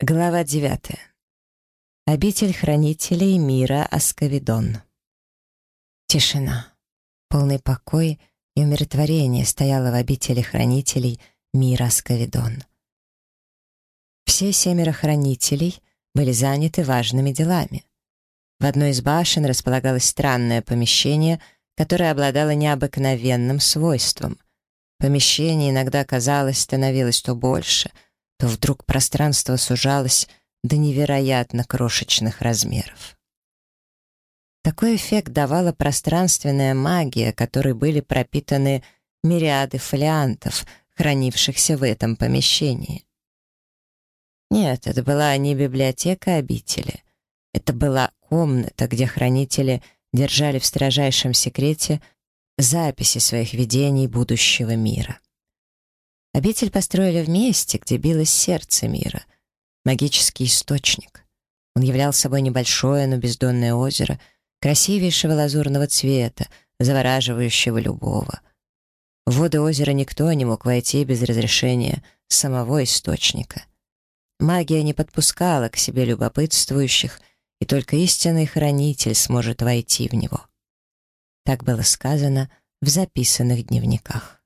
Глава 9. Обитель хранителей мира Асковидон. Тишина. Полный покой и умиротворение стояло в обители хранителей мира Асковидон. Все семеро хранителей были заняты важными делами. В одной из башен располагалось странное помещение, которое обладало необыкновенным свойством. Помещение иногда, казалось, становилось то больше — Вдруг пространство сужалось до невероятно крошечных размеров. Такой эффект давала пространственная магия, которой были пропитаны мириады фолиантов, хранившихся в этом помещении. Нет, это была не библиотека обители. Это была комната, где хранители держали в строжайшем секрете записи своих видений будущего мира. Обитель построили вместе, где билось сердце мира, магический источник. Он являл собой небольшое, но бездонное озеро, красивейшего лазурного цвета, завораживающего любого. В воды озера никто не мог войти без разрешения самого источника. Магия не подпускала к себе любопытствующих, и только истинный хранитель сможет войти в него. Так было сказано в записанных дневниках.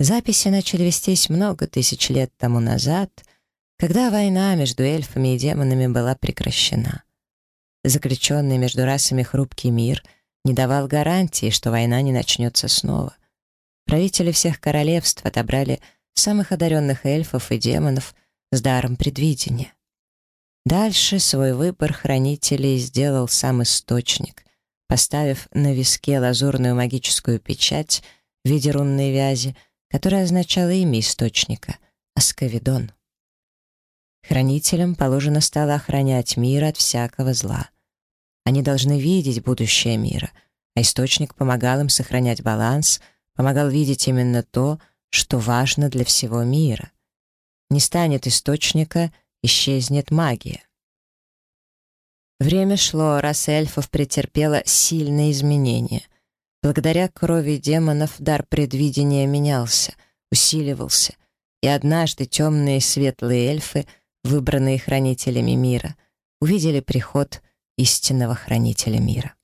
Записи начали вестись много тысяч лет тому назад, когда война между эльфами и демонами была прекращена. Заключенный между расами хрупкий мир не давал гарантии, что война не начнется снова. Правители всех королевств отобрали самых одаренных эльфов и демонов с даром предвидения. Дальше свой выбор хранителей сделал сам источник, поставив на виске лазурную магическую печать в виде рунной вязи — которое означало имя источника — Асковидон. Хранителям положено стало охранять мир от всякого зла. Они должны видеть будущее мира, а источник помогал им сохранять баланс, помогал видеть именно то, что важно для всего мира. Не станет источника, исчезнет магия. Время шло, раз эльфов претерпело сильные изменения. Благодаря крови демонов дар предвидения менялся, усиливался, и однажды темные светлые эльфы, выбранные хранителями мира, увидели приход истинного хранителя мира.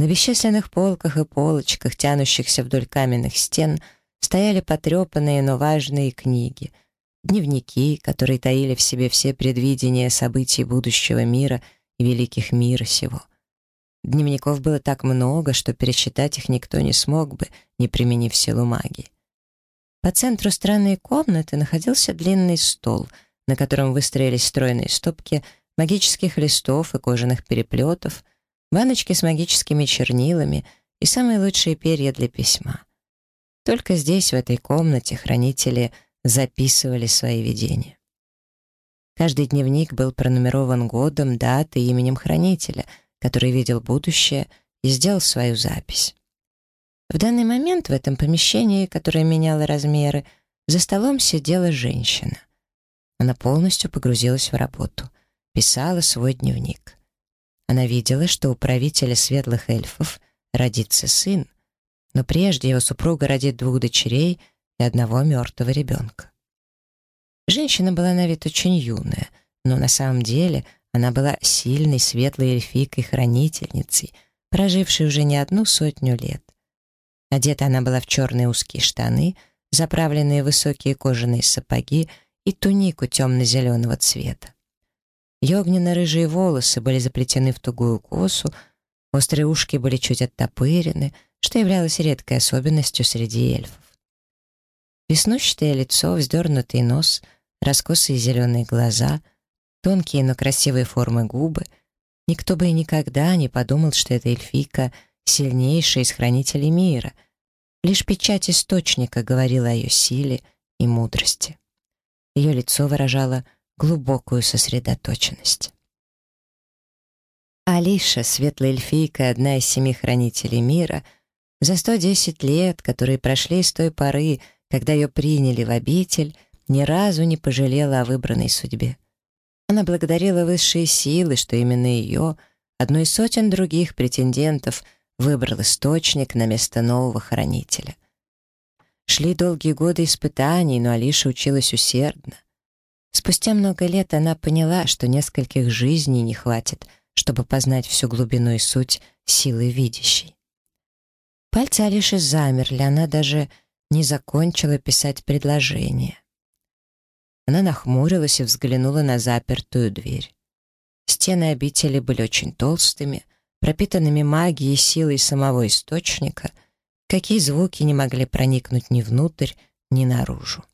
На бесчисленных полках и полочках, тянущихся вдоль каменных стен, стояли потрепанные, но важные книги, дневники, которые таили в себе все предвидения событий будущего мира и великих мира сего — Дневников было так много, что пересчитать их никто не смог бы, не применив силу магии. По центру странной комнаты находился длинный стол, на котором выстроились стройные стопки магических листов и кожаных переплетов, баночки с магическими чернилами и самые лучшие перья для письма. Только здесь, в этой комнате, хранители записывали свои видения. Каждый дневник был пронумерован годом, датой и именем хранителя — который видел будущее и сделал свою запись. В данный момент в этом помещении, которое меняло размеры, за столом сидела женщина. Она полностью погрузилась в работу, писала свой дневник. Она видела, что у правителя светлых эльфов родится сын, но прежде его супруга родит двух дочерей и одного мертвого ребенка. Женщина была на вид очень юная, но на самом деле она была сильной, светлой эльфикой-хранительницей, прожившей уже не одну сотню лет. Одета она была в черные узкие штаны, заправленные высокие кожаные сапоги и тунику темно-зеленого цвета. Ее огненно-рыжие волосы были заплетены в тугую косу, острые ушки были чуть оттопырены, что являлось редкой особенностью среди эльфов. Веснущатое лицо, вздернутый нос, раскосые зеленые глаза — тонкие, но красивые формы губы. Никто бы и никогда не подумал, что эта эльфийка сильнейшая из хранителей мира. Лишь печать источника говорила о ее силе и мудрости. Ее лицо выражало глубокую сосредоточенность. Алиша, светлая эльфийка, одна из семи хранителей мира, за 110 лет, которые прошли с той поры, когда ее приняли в обитель, ни разу не пожалела о выбранной судьбе. Она благодарила высшие силы, что именно ее, одной из сотен других претендентов, выбрал источник на место нового хранителя. Шли долгие годы испытаний, но Алиша училась усердно. Спустя много лет она поняла, что нескольких жизней не хватит, чтобы познать всю глубину и суть силы видящей. Пальцы Алиши замерли, она даже не закончила писать предложение. Она нахмурилась и взглянула на запертую дверь. Стены обители были очень толстыми, пропитанными магией, силой самого источника, какие звуки не могли проникнуть ни внутрь, ни наружу.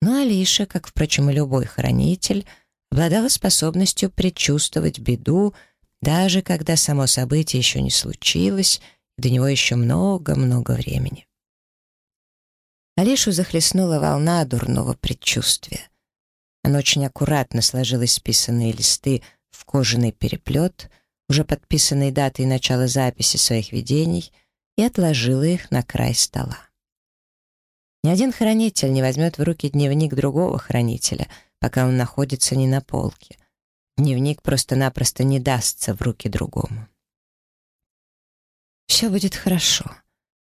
Но Алиша, как, впрочем, и любой хранитель, обладала способностью предчувствовать беду, даже когда само событие еще не случилось, до него еще много-много времени. Алешу захлестнула волна дурного предчувствия. Она очень аккуратно сложила списанные листы в кожаный переплет, уже подписанные датой начала записи своих видений, и отложила их на край стола. Ни один хранитель не возьмет в руки дневник другого хранителя, пока он находится не на полке. Дневник просто-напросто не дастся в руки другому. «Все будет хорошо.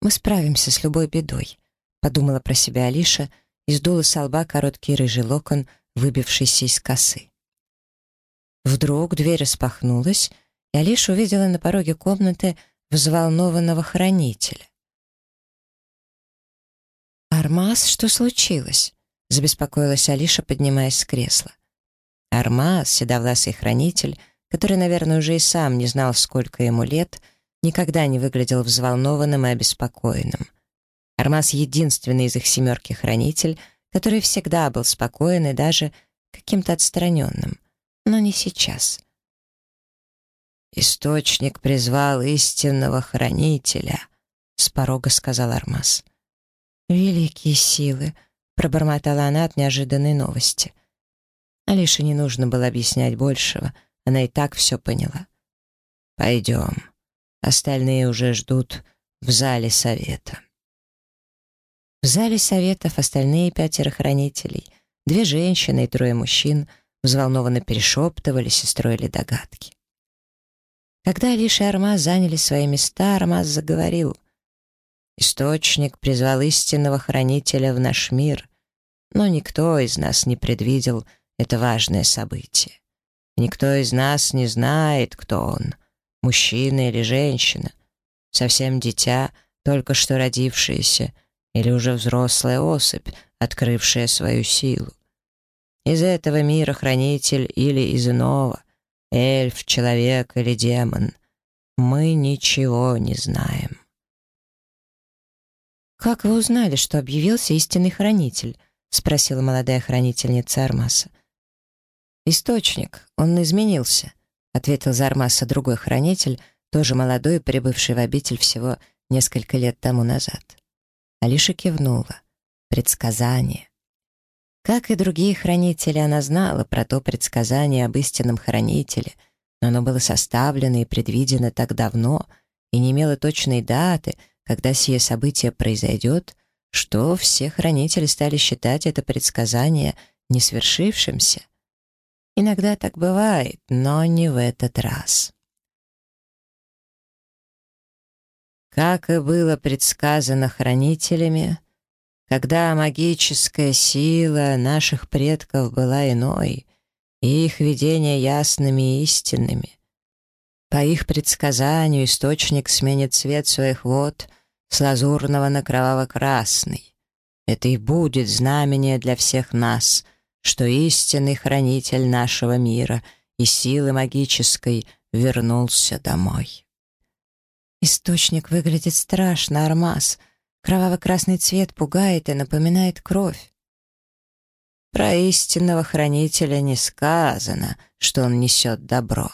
Мы справимся с любой бедой. Подумала про себя Алиша и сдула с лба короткий рыжий локон, выбившийся из косы. Вдруг дверь распахнулась, и Алиша увидела на пороге комнаты взволнованного хранителя. «Армаз, что случилось?» — забеспокоилась Алиша, поднимаясь с кресла. Армаз, седовласый хранитель, который, наверное, уже и сам не знал, сколько ему лет, никогда не выглядел взволнованным и обеспокоенным — Армаз — единственный из их семерки хранитель, который всегда был спокоен и даже каким-то отстраненным. Но не сейчас. «Источник призвал истинного хранителя», — с порога сказал Армаз. «Великие силы», — пробормотала она от неожиданной новости. Алише не нужно было объяснять большего, она и так все поняла. «Пойдем. Остальные уже ждут в зале совета». В зале советов остальные пятеро хранителей, две женщины и трое мужчин, взволнованно перешептывались и строили догадки. Когда Алиша и Армаз заняли свои места, Армаз заговорил. «Источник призвал истинного хранителя в наш мир, но никто из нас не предвидел это важное событие. Никто из нас не знает, кто он, мужчина или женщина, совсем дитя, только что родившееся, или уже взрослая особь, открывшая свою силу. Из этого мира хранитель или из иного, эльф, человек или демон, мы ничего не знаем. «Как вы узнали, что объявился истинный хранитель?» — спросила молодая хранительница Армаса. «Источник, он изменился», — ответил за Армаса другой хранитель, тоже молодой, прибывший в обитель всего несколько лет тому назад. Алиша кивнула. Предсказание. Как и другие хранители, она знала про то предсказание об истинном хранителе, но оно было составлено и предвидено так давно и не имело точной даты, когда сие событие произойдет, что все хранители стали считать это предсказание не. Иногда так бывает, но не в этот раз. Как и было предсказано хранителями, когда магическая сила наших предков была иной, и их видения ясными и истинными. По их предсказанию источник сменит цвет своих вод с лазурного на кроваво-красный. Это и будет знамение для всех нас, что истинный хранитель нашего мира и силы магической вернулся домой. Источник выглядит страшно, Армаз. Кроваво-красный цвет пугает и напоминает кровь. Про истинного хранителя не сказано, что он несет добро.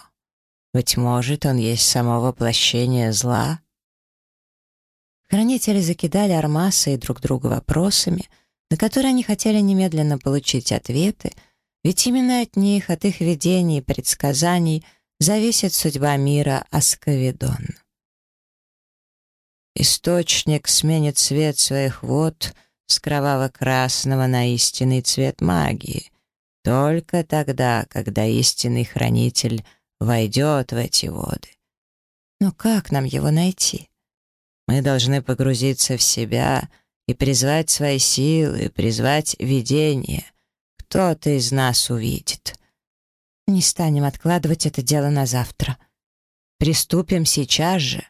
Быть может, он есть само воплощение зла? Хранители закидали Армаса и друг друга вопросами, на которые они хотели немедленно получить ответы, ведь именно от них, от их видений и предсказаний зависит судьба мира Асковедон. Источник сменит цвет своих вод с кроваво-красного на истинный цвет магии, только тогда, когда истинный хранитель войдет в эти воды. Но как нам его найти? Мы должны погрузиться в себя и призвать свои силы, призвать видение. Кто-то из нас увидит. Не станем откладывать это дело на завтра. Приступим сейчас же.